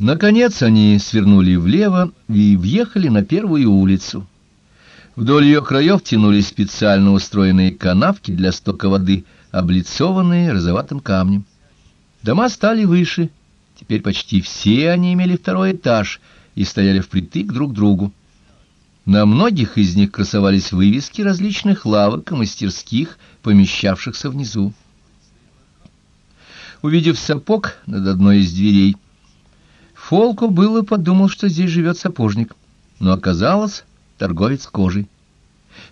Наконец они свернули влево и въехали на первую улицу. Вдоль ее краев тянулись специально устроенные канавки для стока воды, облицованные розоватым камнем. Дома стали выше, теперь почти все они имели второй этаж и стояли впритык друг к другу. На многих из них красовались вывески различных лавок и мастерских, помещавшихся внизу. Увидев сапог над одной из дверей, Фолку было подумал, что здесь живет сапожник, но оказалось торговец кожей.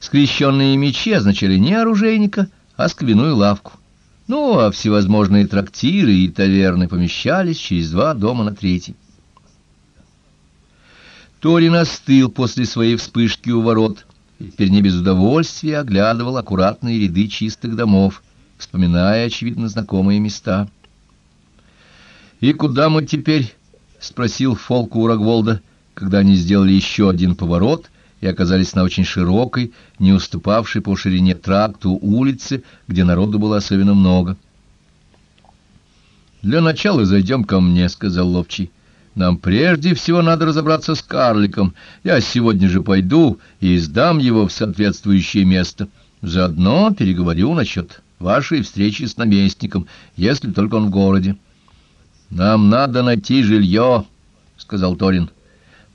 Скрещенные мечи означали не оружейника, а скобяную лавку. Ну, а всевозможные трактиры и таверны помещались через два дома на третий. Торин остыл после своей вспышки у ворот теперь не без удовольствия оглядывал аккуратные ряды чистых домов, вспоминая, очевидно, знакомые места. «И куда мы теперь?» — спросил Фолку у Рогволда, когда они сделали еще один поворот и оказались на очень широкой, не уступавшей по ширине тракту улице, где народу было особенно много. «Для начала зайдем ко мне», — сказал Ловчий. «Нам прежде всего надо разобраться с карликом. Я сегодня же пойду и сдам его в соответствующее место. Заодно переговорю насчет вашей встречи с наместником, если только он в городе». Нам надо найти жилье, — сказал Торин.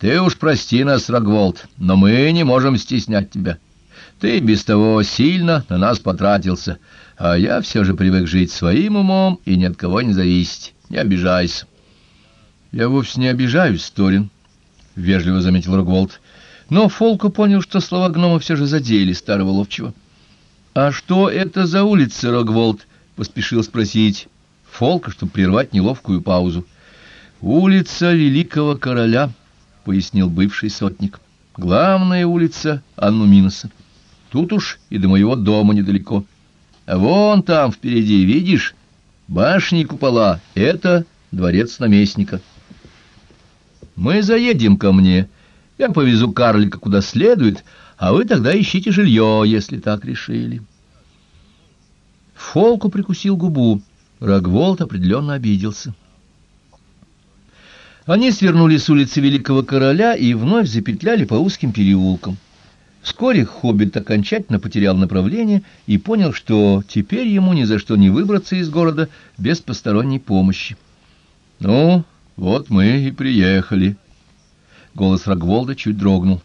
Ты уж прости нас, Рогволд, но мы не можем стеснять тебя. Ты без того сильно на нас потратился, а я все же привык жить своим умом и ни от кого не зависеть. Не обижайся. Я вовсе не обижаюсь, Торин, — вежливо заметил Рогволд. Но Фолку понял, что слова гнома все же задели старого ловчего. — А что это за улица, Рогволд? — поспешил спросить Фолка, чтобы прервать неловкую паузу. «Улица великого короля», — пояснил бывший сотник. «Главная улица Аннуминоса. Тут уж и до моего дома недалеко. А вон там впереди, видишь, башни и купола — это дворец наместника. Мы заедем ко мне, я повезу карлика куда следует, а вы тогда ищите жилье, если так решили». Фолку прикусил губу. Рогволд определенно обиделся. Они свернули с улицы Великого Короля и вновь запетляли по узким переулкам. Вскоре хоббит окончательно потерял направление и понял, что теперь ему ни за что не выбраться из города без посторонней помощи. «Ну, вот мы и приехали». Голос Рогволда чуть дрогнул.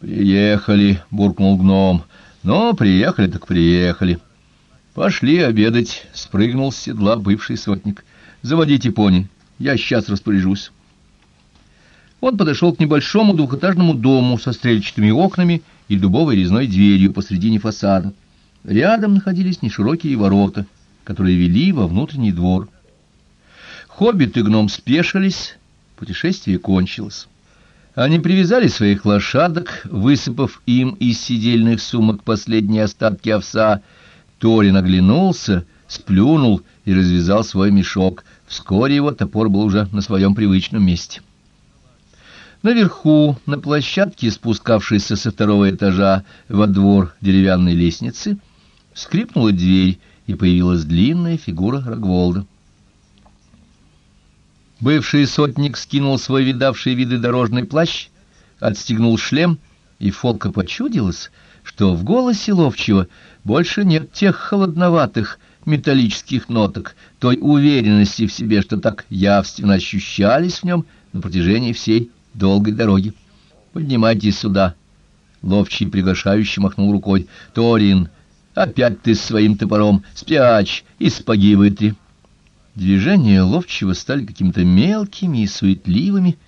«Приехали», — буркнул гном. «Ну, приехали так приехали». «Пошли обедать», — спрыгнул с седла бывший сотник. «Заводите пони, я сейчас распоряжусь». Он подошел к небольшому двухэтажному дому со стрельчатыми окнами и дубовой резной дверью посредине фасада. Рядом находились неширокие ворота, которые вели во внутренний двор. Хоббит и гном спешились, путешествие кончилось. Они привязали своих лошадок, высыпав им из сидельных сумок последние остатки овса, Торин оглянулся, сплюнул и развязал свой мешок. Вскоре его топор был уже на своем привычном месте. Наверху, на площадке, спускавшейся со второго этажа во двор деревянной лестницы, скрипнула дверь, и появилась длинная фигура Рогволда. Бывший сотник скинул свой видавший виды дорожный плащ, отстегнул шлем, и Фолка почудилась, что в голосе ловчего больше нет тех холодноватых металлических ноток, той уверенности в себе, что так явственно ощущались в нем на протяжении всей долгой дороги. «Поднимайтесь сюда!» Ловчий приглашающий махнул рукой. «Торин, опять ты с своим топором! Спрячь и спаги вытри!» Движения ловчего стали какими-то мелкими и суетливыми.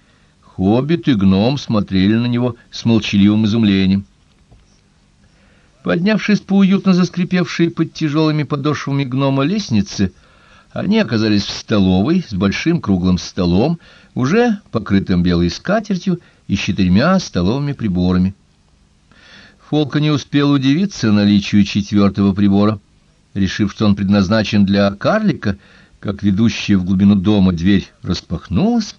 Хоббит и гном смотрели на него с молчаливым изумлением. Поднявшись по уютно заскрипевшей под тяжелыми подошвами гнома лестнице, они оказались в столовой с большим круглым столом, уже покрытым белой скатертью и четырьмя столовыми приборами. Фолка не успел удивиться наличию четвертого прибора, решив, что он предназначен для карлика, как ведущая в глубину дома дверь распахнулась,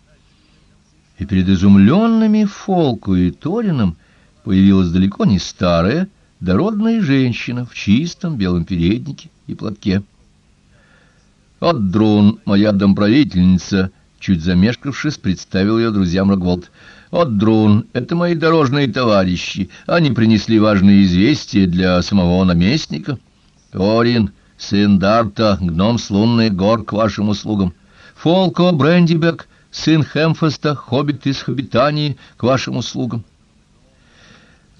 и перед изумленными Фолку и Торином появилась далеко не старая, дородная женщина в чистом белом переднике и платке. «От дрон, моя домправительница!» — Чуть замешкавшись, представил ее друзьям Рогволд. «От Друн, это мои дорожные товарищи. Они принесли важные известия для самого наместника. Орин, сын Дарта, гном с лунных гор, к вашим услугам. Фолко Брендибек, сын Хемфеста, хоббит из Хоббитании, к вашим услугам.